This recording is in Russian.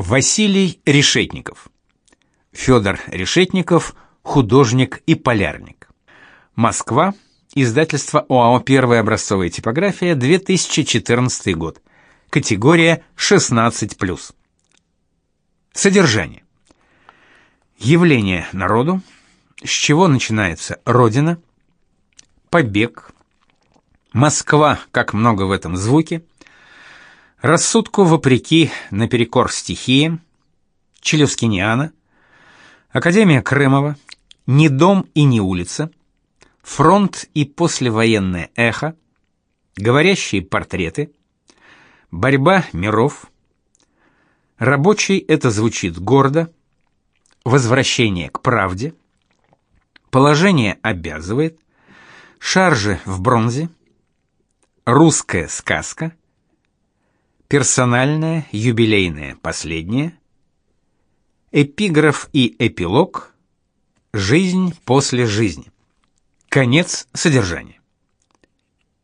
Василий Решетников. Федор Решетников, художник и полярник. Москва. Издательство ОАО «Первая образцовая типография», 2014 год. Категория 16+. Содержание. Явление народу. С чего начинается Родина? Побег. Москва, как много в этом звуке. Рассудку вопреки, наперекор стихиям. Челюскиниана. Академия Крымова. Не дом и не улица. Фронт и послевоенное эхо. Говорящие портреты. Борьба миров. Рабочий это звучит гордо. Возвращение к правде. Положение обязывает. Шаржи в бронзе. Русская сказка. Персональное, юбилейное, последнее. Эпиграф и эпилог. Жизнь после жизни. Конец содержания.